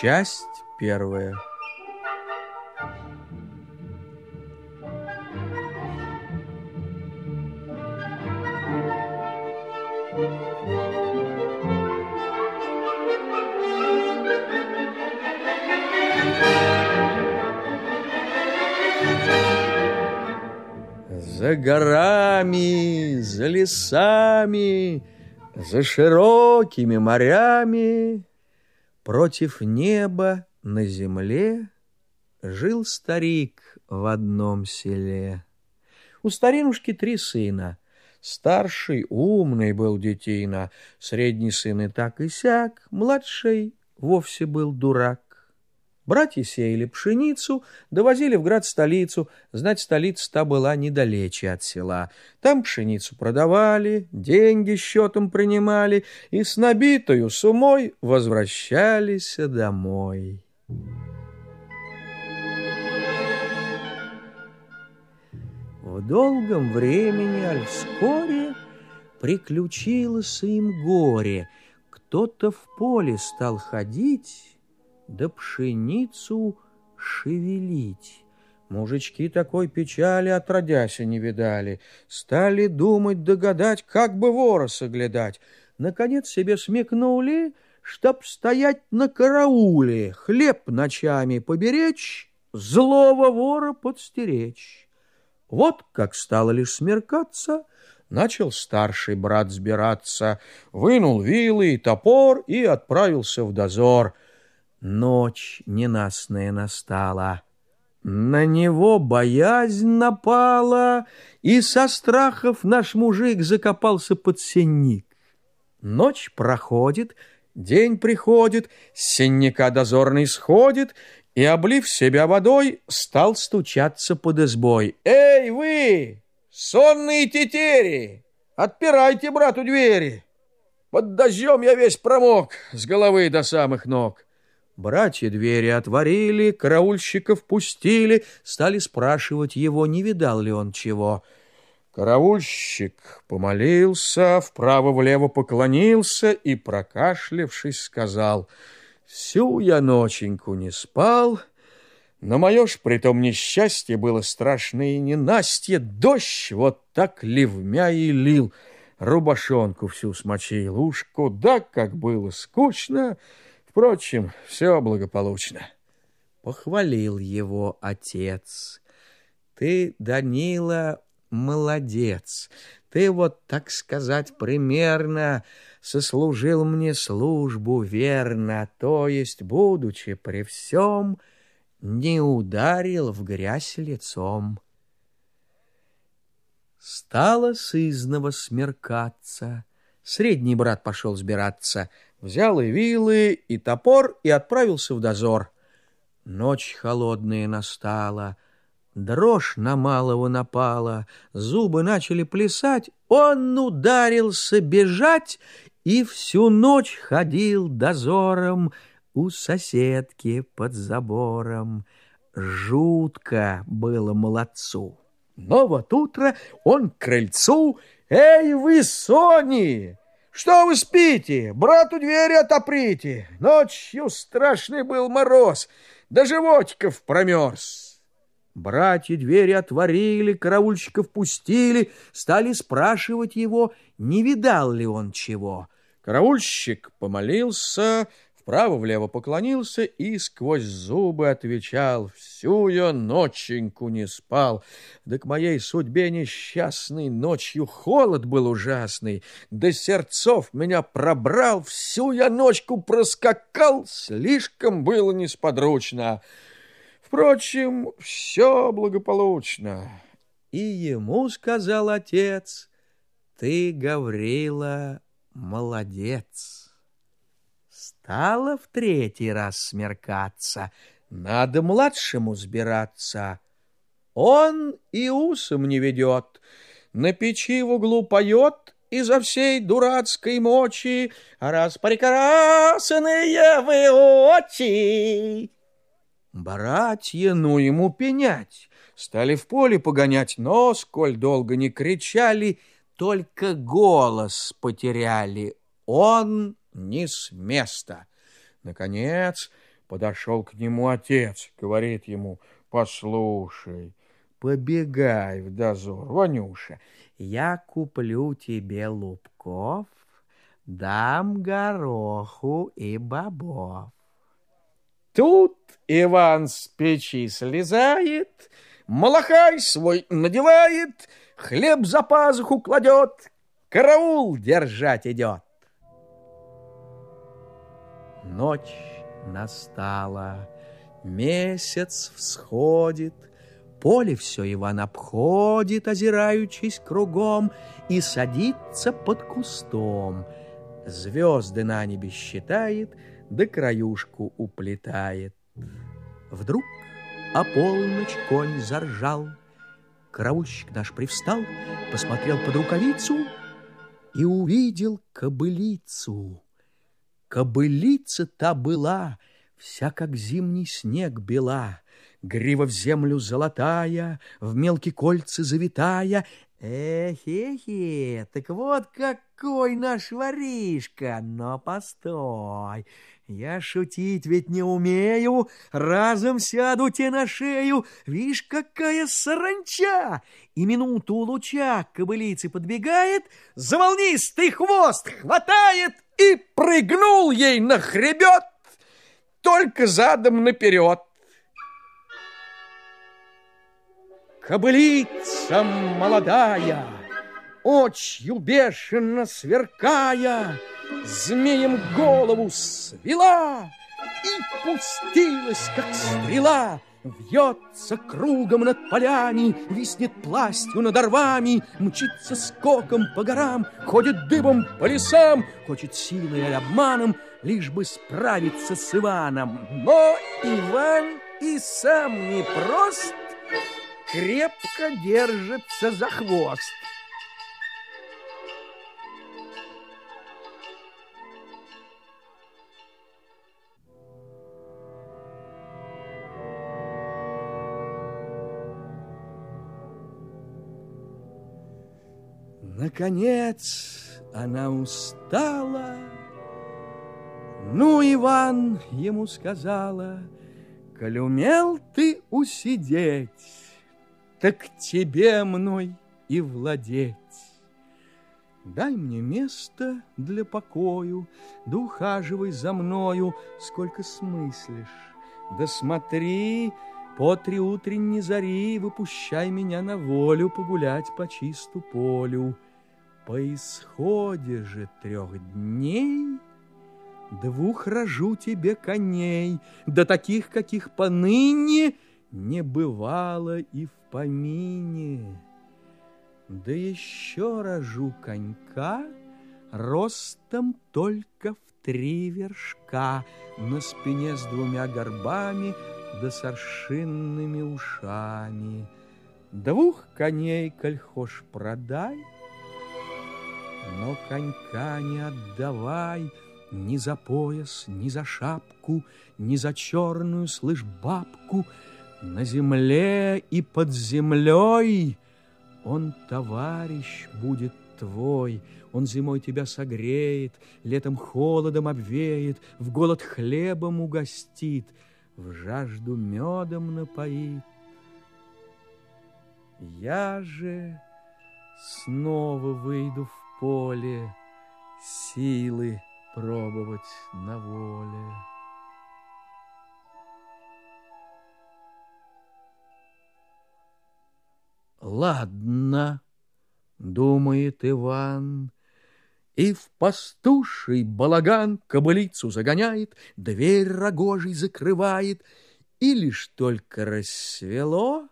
Часть первая. За горами, за лесами, за широкими морями Против неба на земле Жил старик в одном селе. У старинушки три сына. Старший умный был детина, Средний сын и так и сяк, Младший вовсе был дурак. Братья сеяли пшеницу, довозили в град столицу. Знать, столица та была недалече от села. Там пшеницу продавали, деньги счетом принимали и с набитою сумой возвращались домой. В долгом времени, аль вскоре, приключилось им горе. Кто-то в поле стал ходить да пшеницу шевелить. Мужички такой печали отродяся не видали. Стали думать, догадать, как бы вора соглядать. Наконец себе смекнули, чтоб стоять на карауле, хлеб ночами поберечь, злого вора подстеречь. Вот как стало лишь смеркаться, начал старший брат сбираться, вынул вилы и топор и отправился в дозор — Ночь ненастная настала. На него боязнь напала, и со страхов наш мужик закопался под сенник. Ночь проходит, день приходит, с сенника дозорный сходит, и, облив себя водой, стал стучаться под избой. «Эй, вы, сонные тетери, отпирайте брату двери! Под дождем я весь промок с головы до самых ног». Братья двери отворили, караульщиков пустили, стали спрашивать его, не видал ли он чего. Караульщик помолился, вправо-влево поклонился и, прокашлявшись, сказал, «Всю я ноченьку не спал, но мое ж притом несчастье было страшное и ненастье, дождь вот так ливмя и лил, рубашонку всю смочил, уж куда как было скучно!» Впрочем, все благополучно. Похвалил его отец. Ты, Данила, молодец. Ты вот, так сказать, примерно сослужил мне службу верно, то есть, будучи при всем, не ударил в грязь лицом. Стало сызново смеркаться. Средний брат пошел сбираться — взял и вилы, и топор, и отправился в дозор. Ночь холодная настала, дрожь на малого напала, зубы начали плясать, он ударился бежать и всю ночь ходил дозором у соседки под забором. Жутко было молодцу. Но вот утро он к крыльцу «Эй вы, Сони!» Что вы спите? Брату двери отоприте. Ночью страшный был мороз, до животиков промерз. Братья двери отворили, караульщиков пустили, стали спрашивать его, не видал ли он чего. Караульщик помолился, вправо-влево поклонился и сквозь зубы отвечал, «Всю я ноченьку не спал, да к моей судьбе несчастной ночью холод был ужасный, да сердцов меня пробрал, всю я ночку проскакал, слишком было несподручно. Впрочем, все благополучно». И ему сказал отец, «Ты, Гаврила, молодец». Стало в третий раз смеркаться, надо младшему сбираться. Он и усом не ведет, на печи в углу поет изо всей дурацкой мочи распрекрасные вы очи. Братья, ну ему пенять, стали в поле погонять, но, сколь долго не кричали, только голос потеряли. Он не с места. Наконец, Подошел к нему отец, говорит ему, послушай, побегай в дозор, Ванюша, я куплю тебе лубков, дам гороху и бобов. Тут Иван с печи слезает, малахай свой надевает, хлеб за пазуху кладет, караул держать идет. Ночь настала, месяц всходит, поле все Иван обходит, озираючись кругом, и садится под кустом. Звезды на небе считает, да краюшку уплетает. Вдруг о полночь конь заржал. Караульщик наш привстал, посмотрел под рукавицу и увидел кобылицу. Кобылица та была, вся как зимний снег бела, Грива в землю золотая, в мелкие кольца завитая. Эхе-хе, так вот какой наш воришка, но постой, я шутить ведь не умею, разом сяду те на шею, вишь, какая саранча! И минуту луча к кобылице подбегает, за волнистый хвост хватает — и прыгнул ей на хребет, только задом наперед. Кобылица молодая, очью бешено сверкая, змеем голову свела и пустилась, как стрела, Вьется кругом над полями, виснет пластью над орвами, Мчится скоком по горам, ходит дыбом по лесам, Хочет силой и обманом, лишь бы справиться с Иваном. Но Иван и сам непрост, крепко держится за хвост. Наконец она устала. Ну, Иван ему сказала, Коль ты усидеть, Так тебе мной и владеть. Дай мне место для покою, Да ухаживай за мною, Сколько смыслишь. Да смотри, по три утренней зари Выпущай меня на волю Погулять по чисту полю. По исходе же трех дней Двух рожу тебе коней, Да таких, каких поныне Не бывало и в помине. Да еще рожу конька Ростом только в три вершка, На спине с двумя горбами Да с ушами. Двух коней, коль хошь, продай — но конька не отдавай Ни за пояс, ни за шапку, Ни за черную, слышь, бабку. На земле и под землей Он товарищ будет твой, Он зимой тебя согреет, Летом холодом обвеет, В голод хлебом угостит, В жажду медом напоит. Я же снова выйду в поле, силы пробовать на воле. Ладно, думает Иван, и в пастуший балаган кобылицу загоняет, дверь рогожей закрывает, и лишь только рассвело,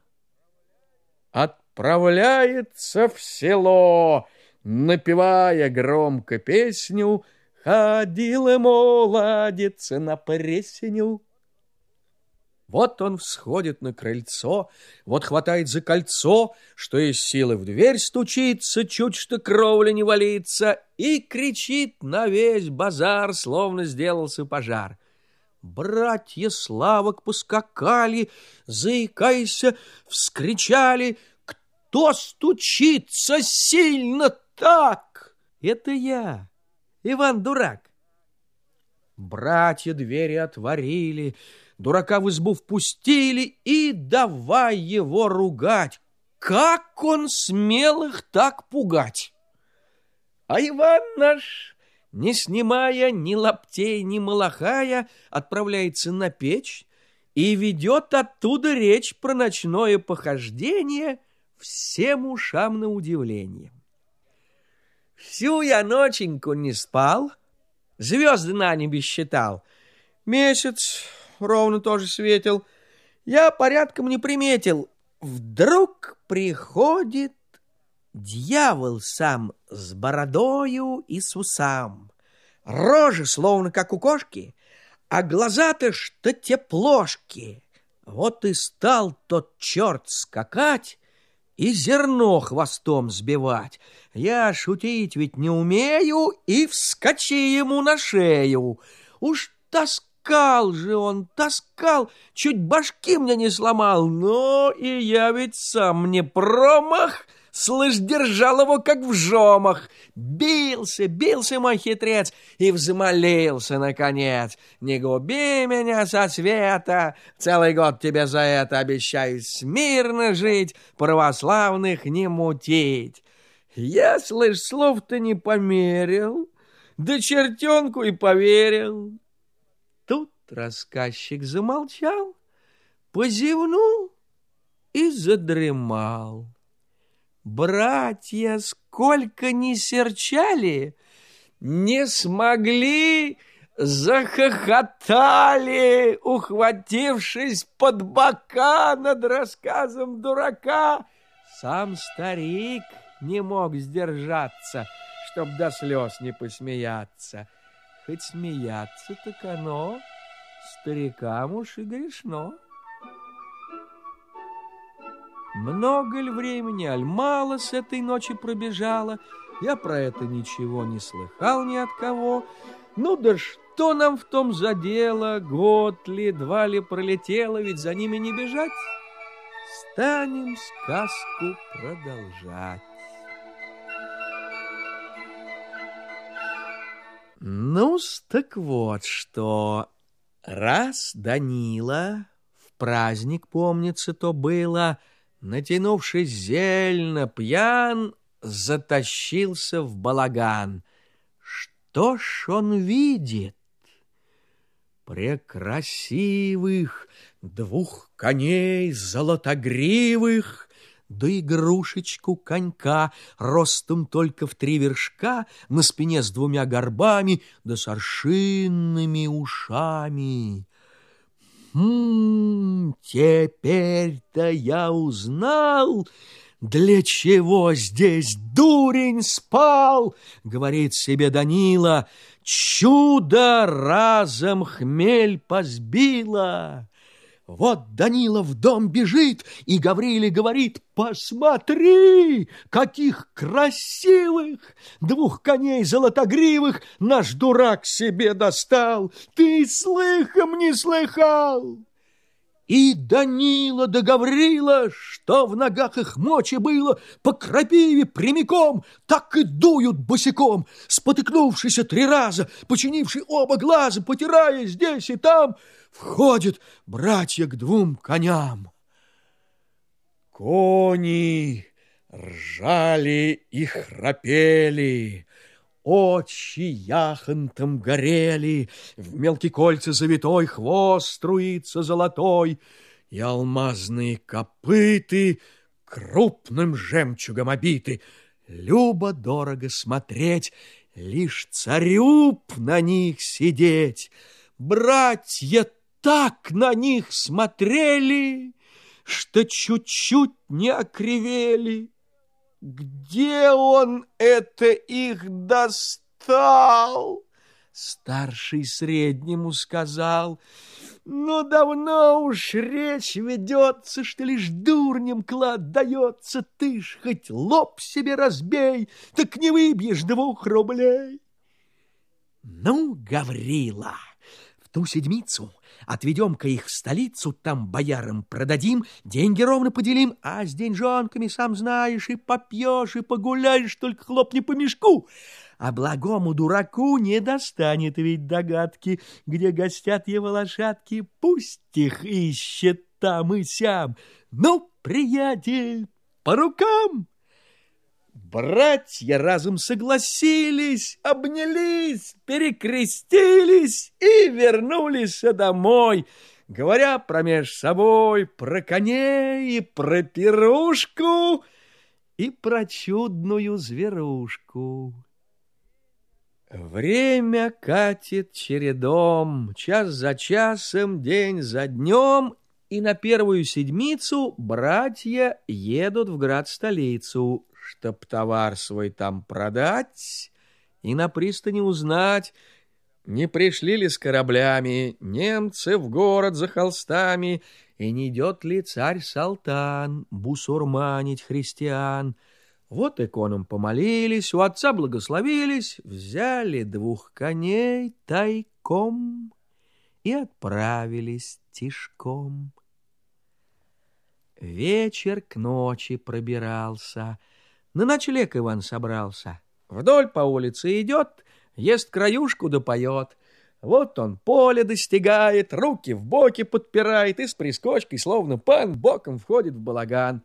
отправляется в село, напевая громко песню, ходила молодец на пресеню. Вот он всходит на крыльцо, вот хватает за кольцо, что из силы в дверь стучится, чуть что кровля не валится, и кричит на весь базар, словно сделался пожар. Братья Славок поскакали, заикайся, вскричали, кто стучится сильно так? Это я, Иван Дурак. Братья двери отворили, дурака в избу впустили и давай его ругать. Как он смел их так пугать? А Иван наш, не снимая ни лаптей, ни малахая, отправляется на печь и ведет оттуда речь про ночное похождение всем ушам на удивление. Всю я ноченьку не спал, звезды на небе считал. Месяц ровно тоже светил. Я порядком не приметил. Вдруг приходит дьявол сам с бородою и с усам. Рожи словно как у кошки, а глаза-то что теплошки. Вот и стал тот черт скакать, и зерно хвостом сбивать. Я шутить ведь не умею, и вскочи ему на шею. Уж таскал же он, таскал, чуть башки мне не сломал, но и я ведь сам не промах — Слышь, держал его, как в жомах. Бился, бился мой хитрец и взмолился, наконец. Не губи меня со света, целый год тебе за это обещаю смирно жить, православных не мутить. Я, слышь, слов-то не померил, да чертенку и поверил. Тут рассказчик замолчал, позевнул и задремал. Братья, сколько ни серчали, не смогли, захохотали, ухватившись под бока над рассказом дурака. Сам старик не мог сдержаться, чтоб до слез не посмеяться. Хоть смеяться, так оно старикам уж и грешно. Много ли времени, аль мало с этой ночи пробежало, я про это ничего не слыхал ни от кого. Ну да что нам в том за дело, год ли, два ли пролетело, ведь за ними не бежать. Станем сказку продолжать. ну так вот что. Раз Данила, в праздник, помнится, то было, — натянувшись зельно, пьян, затащился в балаган. Что ж он видит? Прекрасивых двух коней золотогривых, да игрушечку конька, ростом только в три вершка, на спине с двумя горбами, да с ушами. Теперь-то я узнал, для чего здесь дурень спал, говорит себе Данила. Чудо разом хмель позбила. Вот Данила в дом бежит, и Гавриле говорит, «Посмотри, каких красивых двух коней золотогривых наш дурак себе достал! Ты слыхом не слыхал!» И Данила да Гаврила, что в ногах их мочи было, по крапиве прямиком, так и дуют босиком, спотыкнувшись три раза, починивший оба глаза, потирая здесь и там, входят братья к двум коням. Кони ржали и храпели, Очи яхонтом горели, В мелкие кольца завитой Хвост струится золотой, И алмазные копыты Крупным жемчугом обиты. Любо-дорого смотреть, Лишь царю на них сидеть. Братья так на них смотрели, Что чуть-чуть не окривели. Где он это их достал? Старший среднему сказал, но «Ну, давно уж речь ведется, что лишь дурнем клад дается. Ты ж хоть лоб себе разбей, так не выбьешь двух рублей. Ну, Гаврила, ту седмицу Отведем-ка их в столицу, там боярам продадим, деньги ровно поделим, а с деньжонками, сам знаешь, и попьешь, и погуляешь, только хлопни по мешку. А благому дураку не достанет ведь догадки, где гостят его лошадки, пусть их ищет там и сям. Ну, приятель, по рукам!» Братья разом согласились, обнялись, перекрестились и вернулись домой, говоря промеж собой про коней и про пирушку и про чудную зверушку. Время катит чередом, час за часом, день за днем, и на первую седмицу братья едут в град-столицу, чтоб товар свой там продать и на пристани узнать, не пришли ли с кораблями немцы в город за холстами, и не идет ли царь-салтан бусурманить христиан. Вот иконам помолились, у отца благословились, взяли двух коней тайком и отправились тишком. Вечер к ночи пробирался — на ночлег Иван собрался. Вдоль по улице идет, ест краюшку да поет. Вот он поле достигает, руки в боки подпирает и с прискочкой, словно пан, боком входит в балаган.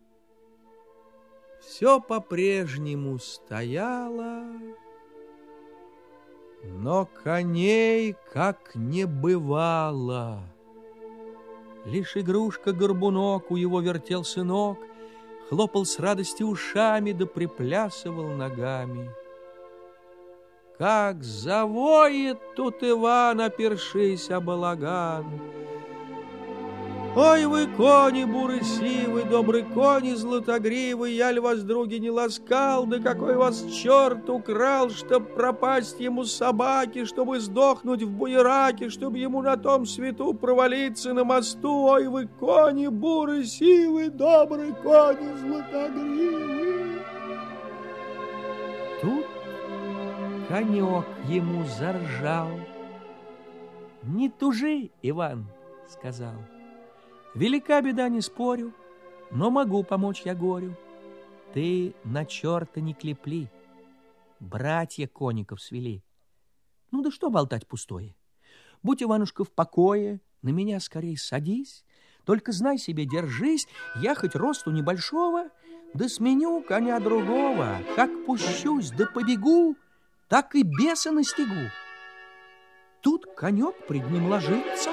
Все по-прежнему стояло, но коней как не бывало. Лишь игрушка-горбунок у его вертел сынок — хлопал с радости ушами да приплясывал ногами. Как завоет тут Иван, опершись о балаган, Ой, вы кони буры сивы, добрый кони златогривый, Я ль вас, други, не ласкал, да какой вас черт украл, Чтоб пропасть ему собаки, чтобы сдохнуть в буераке, Чтоб ему на том свету провалиться на мосту. Ой, вы кони буры сивы, добрый кони златогривый. Тут конек ему заржал. «Не тужи, Иван», — сказал. Велика беда, не спорю, но могу помочь я горю. Ты на черта не клепли, братья коников свели. Ну да что болтать пустое? Будь, Иванушка, в покое, на меня скорее садись, только знай себе, держись, я хоть росту небольшого, да сменю коня другого. Как пущусь, да побегу, так и беса настигу. Тут конек пред ним ложится —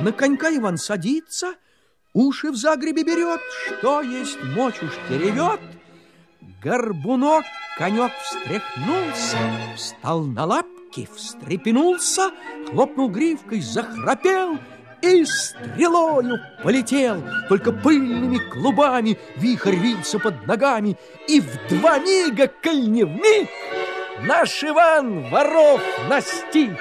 на конька Иван садится, уши в загребе берет, что есть мочь уж теревет. Горбунок конек встряхнулся, встал на лапки, встрепенулся, хлопнул гривкой, захрапел и стрелою полетел. Только пыльными клубами вихрь вился под ногами, и в два мига, коль не наш Иван воров настиг.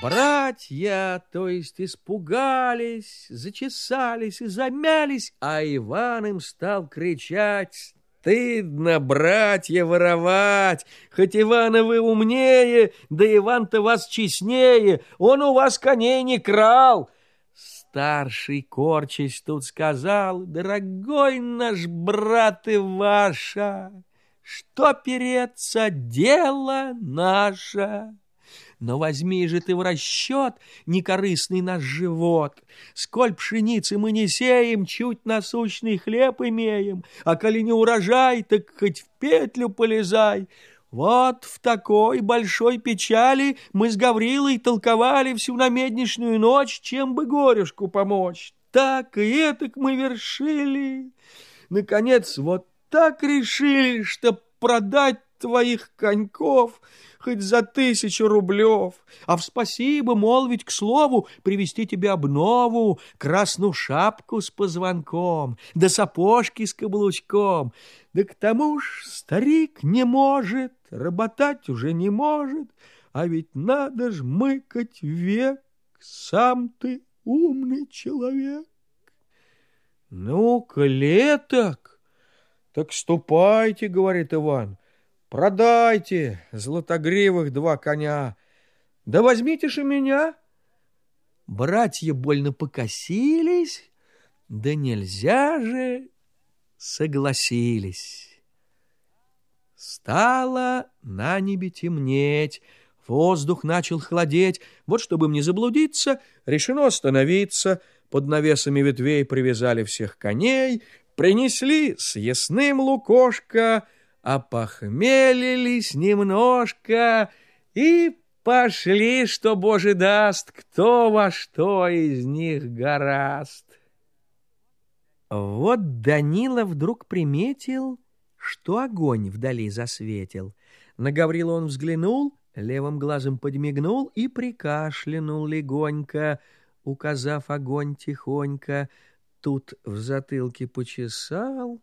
Братья, то есть, испугались, зачесались и замялись, а Иван им стал кричать «Стыдно, братья, воровать! Хоть Ивана вы умнее, да Иван-то вас честнее, он у вас коней не крал!» Старший, корчись, тут сказал «Дорогой наш брат Иваша, что переться дело наше!» Но возьми же ты в расчет некорыстный наш живот. Сколь пшеницы мы не сеем, чуть насущный хлеб имеем, а коли не урожай, так хоть в петлю полезай. Вот в такой большой печали мы с Гаврилой толковали всю намеднишнюю ночь, чем бы горюшку помочь. Так и этак мы вершили. Наконец, вот так решили, что продать твоих коньков хоть за тысячу рублев, а в спасибо молвить к слову привести тебе обнову, красную шапку с позвонком, да сапожки с каблучком. Да к тому ж старик не может, работать уже не может, а ведь надо ж мыкать век, сам ты умный человек. Ну-ка, леток, так ступайте, говорит Иван, Продайте златогривых два коня. Да возьмите же меня, Братья больно покосились, да нельзя же, согласились. Стало на небе темнеть, воздух начал холодеть. Вот, чтобы не заблудиться, решено остановиться. Под навесами ветвей привязали всех коней, принесли с ясным лукошко, опохмелились немножко и пошли, что Боже даст, кто во что из них гораст. Вот Данила вдруг приметил, что огонь вдали засветил. На Гаврила он взглянул, левым глазом подмигнул и прикашлянул легонько, указав огонь тихонько. Тут в затылке почесал.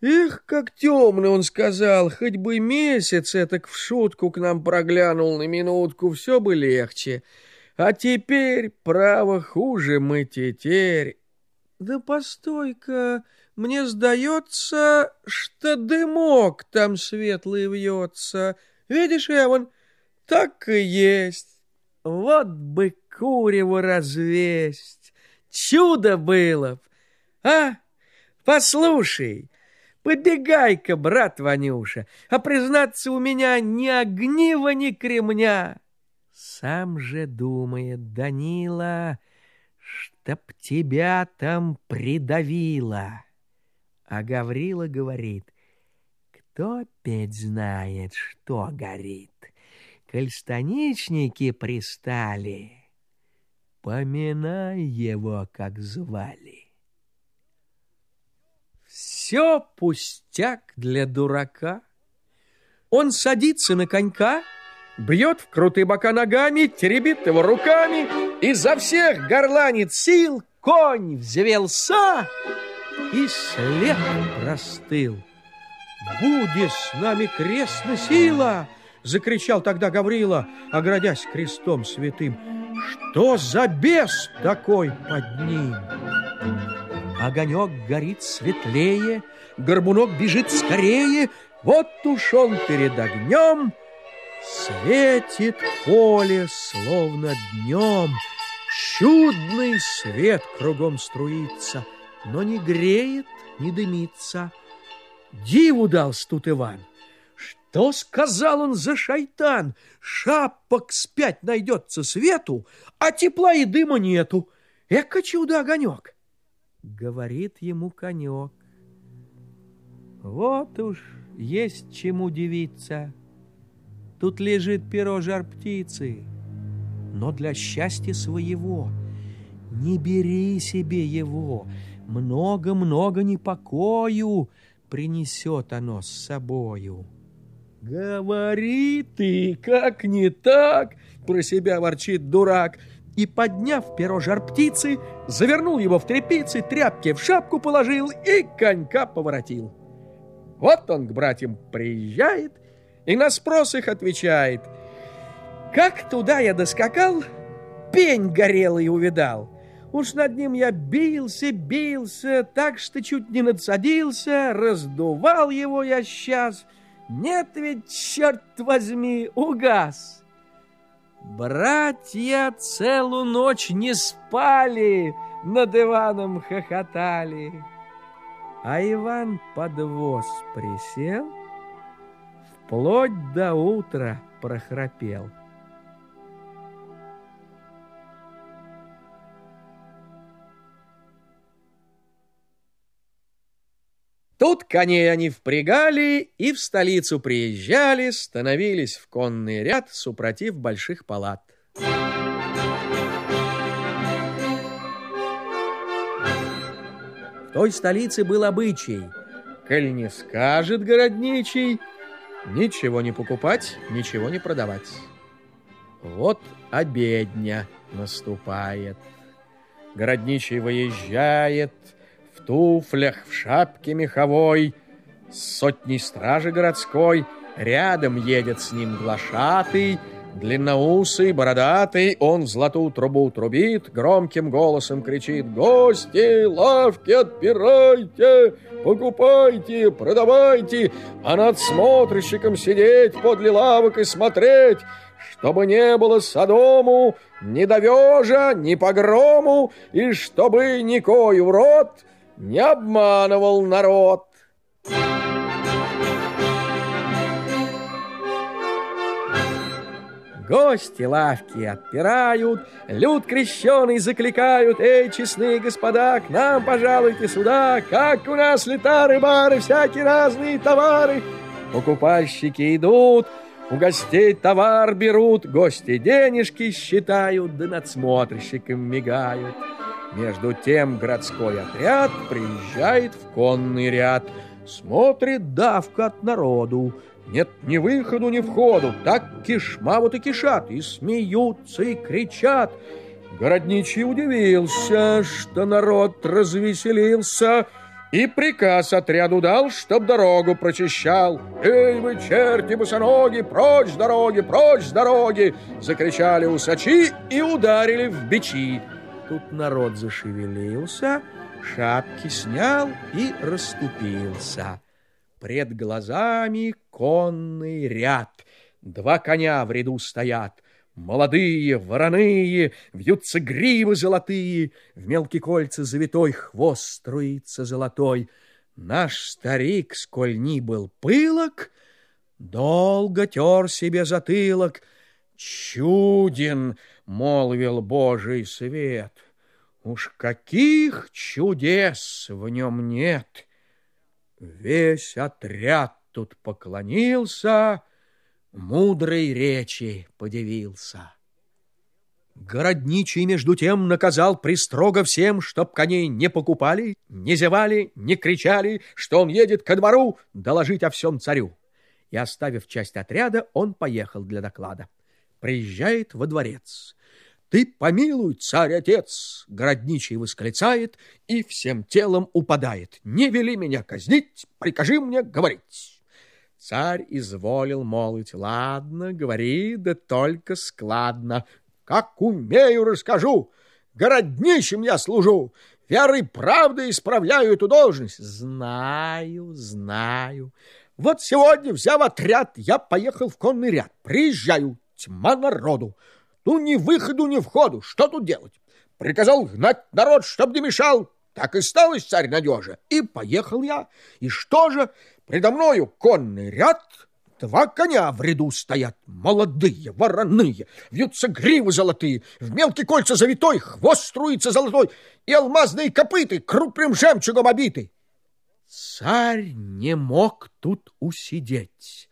«Эх, как темно!» — он сказал. «Хоть бы месяц этак в шутку к нам проглянул на минутку, все бы легче. А теперь, право, хуже мы теперь». «Да постой-ка!» Мне сдается, что дымок там светлый вьется. Видишь, Эван, так и есть. Вот бы курево развесть. Чудо было б. А, послушай, побегай-ка, брат Ванюша, а признаться у меня ни огнива, ни кремня. Сам же думает Данила, чтоб тебя там придавило. А Гаврила говорит, кто опять знает, что горит. Коль станичники пристали, поминай его, как звали. Все пустяк для дурака. Он садится на конька, бьет в крутые бока ногами, теребит его руками, изо всех горланит сил, конь взвелся, и след простыл. «Будет с нами крестная сила!» — закричал тогда Гаврила, оградясь крестом святым. «Что за бес такой под ним?» Огонек горит светлее, горбунок бежит скорее, вот уж он перед огнем, светит поле, словно днем. Чудный свет кругом струится — но не греет, не дымится. Диву дался тут Иван. Что сказал он за шайтан? Шапок спять найдется свету, а тепла и дыма нету. Эка чудо-огонек! Говорит ему конек. Вот уж есть чему удивиться. Тут лежит перо жар птицы, но для счастья своего не бери себе его, много-много непокою принесет оно с собою. «Говори ты, как не так!» — про себя ворчит дурак. И, подняв перо жар птицы, завернул его в тряпицы, тряпки в шапку положил и конька поворотил. Вот он к братьям приезжает и на спрос их отвечает. «Как туда я доскакал, пень горелый увидал!» Уж над ним я бился, бился, так что чуть не надсадился, раздувал его я сейчас. Нет ведь, черт возьми, угас. Братья целую ночь не спали, над Иваном хохотали. А Иван под воз присел, вплоть до утра прохрапел. Тут коней они впрягали и в столицу приезжали, становились в конный ряд, супротив больших палат. В той столице был обычай. Коль не скажет городничий, ничего не покупать, ничего не продавать. Вот обедня наступает. Городничий выезжает — туфлях, в шапке меховой, с сотней стражи городской, рядом едет с ним глашатый, длинноусый, бородатый, он в золотую трубу трубит, громким голосом кричит «Гости, лавки отпирайте, покупайте, продавайте, а над смотрщиком сидеть подле лавок и смотреть, чтобы не было Содому ни довежа, ни погрому, и чтобы никой в рот не обманывал народ. Гости лавки отпирают, люд крещеный закликают. Эй, честные господа, к нам пожалуйте сюда, как у нас летары, бары, всякие разные товары. Покупальщики идут, у гостей товар берут, гости денежки считают, да надсмотрщикам мигают. Между тем городской отряд приезжает в конный ряд, смотрит давка от народу, нет ни выходу, ни входу. Так кишма вот и кишат, и смеются, и кричат. Городничий удивился, что народ развеселился, и приказ отряду дал, чтоб дорогу прочищал. «Эй вы, черти босоноги, прочь с дороги, прочь с дороги!» Закричали усачи и ударили в бичи. Тут народ зашевелился, шапки снял и расступился. Пред глазами конный ряд. Два коня в ряду стоят. Молодые, вороные, вьются гривы золотые, В мелкие кольца завитой хвост струится золотой. Наш старик, сколь ни был пылок, Долго тер себе затылок. Чуден, молвил Божий свет, Уж каких чудес в нем нет! Весь отряд тут поклонился, мудрой речи подивился. Городничий, между тем, наказал пристрого всем, чтоб коней не покупали, не зевали, не кричали, что он едет ко двору доложить о всем царю. И, оставив часть отряда, он поехал для доклада. Приезжает во дворец. «Ты помилуй, царь-отец!» Городничий восклицает и всем телом упадает. «Не вели меня казнить, прикажи мне говорить!» Царь изволил молвить, «Ладно, говори, да только складно. Как умею, расскажу. Городничим я служу, верой правдой исправляю эту должность». «Знаю, знаю. Вот сегодня, взяв отряд, я поехал в конный ряд. Приезжаю, тьма народу». Ну, ни выходу, ни входу. Что тут делать? Приказал гнать народ, чтоб не мешал. Так и стал царь надежа. И поехал я. И что же? Предо мною конный ряд, Два коня в ряду стоят, молодые, вороные, вьются гривы золотые, в мелкие кольца завитой, хвост струится золотой, и алмазные копыты крупным жемчугом обиты. Царь не мог тут усидеть.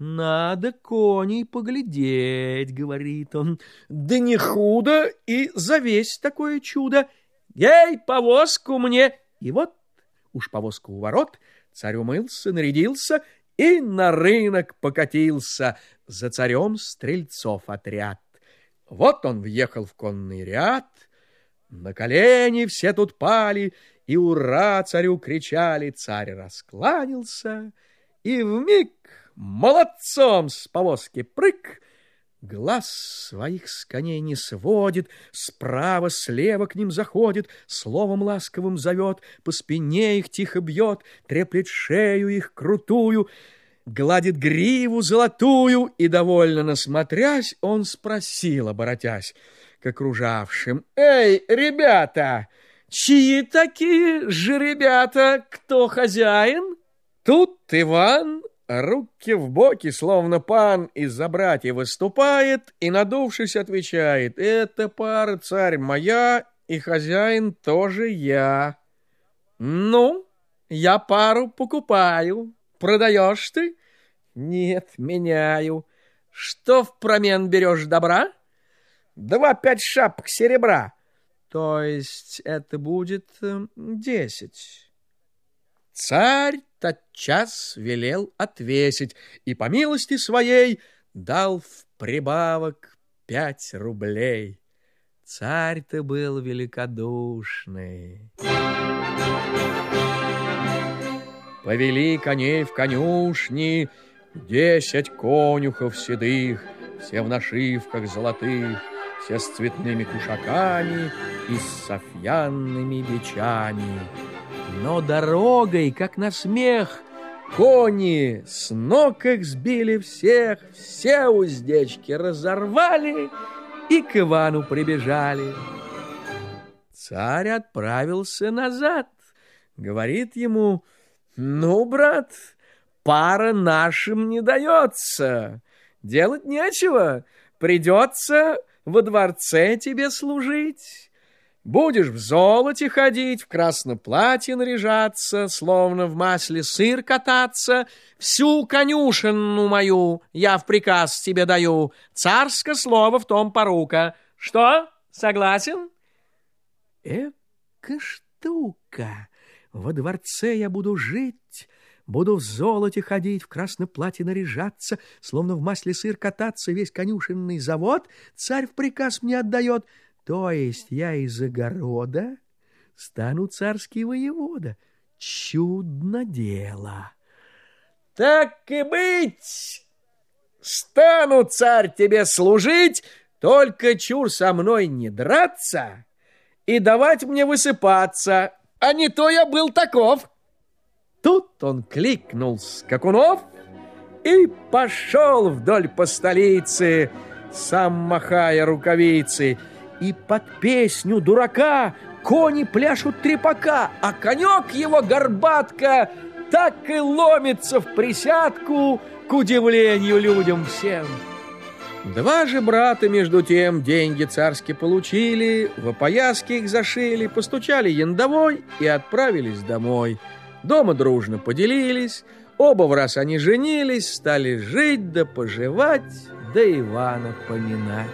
«Надо коней поглядеть», — говорит он. «Да не худо и за весь такое чудо! Ей, повозку мне!» И вот уж повозка у ворот, царь умылся, нарядился и на рынок покатился. За царем стрельцов отряд. Вот он въехал в конный ряд, на колени все тут пали, и ура царю кричали. Царь раскланялся, и вмиг молодцом с повозки прыг, Глаз своих с коней не сводит, Справа, слева к ним заходит, Словом ласковым зовет, По спине их тихо бьет, Треплет шею их крутую, Гладит гриву золотую, И, довольно насмотрясь, Он спросил, оборотясь к окружавшим, «Эй, ребята, чьи такие же ребята? Кто хозяин?» Тут Иван руки в боки, словно пан из-за братья выступает и, надувшись, отвечает, «Это пара царь моя, и хозяин тоже я». «Ну, я пару покупаю. Продаешь ты?» «Нет, меняю. Что в промен берешь добра?» «Два пять шапок серебра». «То есть это будет э, десять?» Царь тотчас велел отвесить и по милости своей дал в прибавок пять рублей. Царь-то был великодушный. Повели коней в конюшни, десять конюхов седых, все в нашивках золотых, все с цветными кушаками и с софьянными бичами. Но дорогой, как на смех, Кони с ног их сбили всех, все уздечки разорвали и к Ивану прибежали. Царь отправился назад. Говорит ему, ну, брат, пара нашим не дается. Делать нечего, придется во дворце тебе служить. Будешь в золоте ходить, в красном платье наряжаться, словно в масле сыр кататься. Всю конюшенну мою я в приказ тебе даю. Царское слово в том порука. Что, согласен? Эка штука! Во дворце я буду жить, буду в золоте ходить, в красном платье наряжаться, словно в масле сыр кататься, весь конюшенный завод царь в приказ мне отдает. То есть я из огорода стану царский воевода. Чудно дело. Так и быть! Стану, царь, тебе служить, только чур со мной не драться и давать мне высыпаться, а не то я был таков. Тут он кликнул скакунов и пошел вдоль по столице, сам махая рукавицы, и под песню дурака кони пляшут трепака, а конек его горбатка так и ломится в присядку к удивлению людям всем. Два же брата, между тем, деньги царские получили, в опояски их зашили, постучали яндовой и отправились домой. Дома дружно поделились, оба в раз они женились, стали жить да поживать, да Ивана поминать.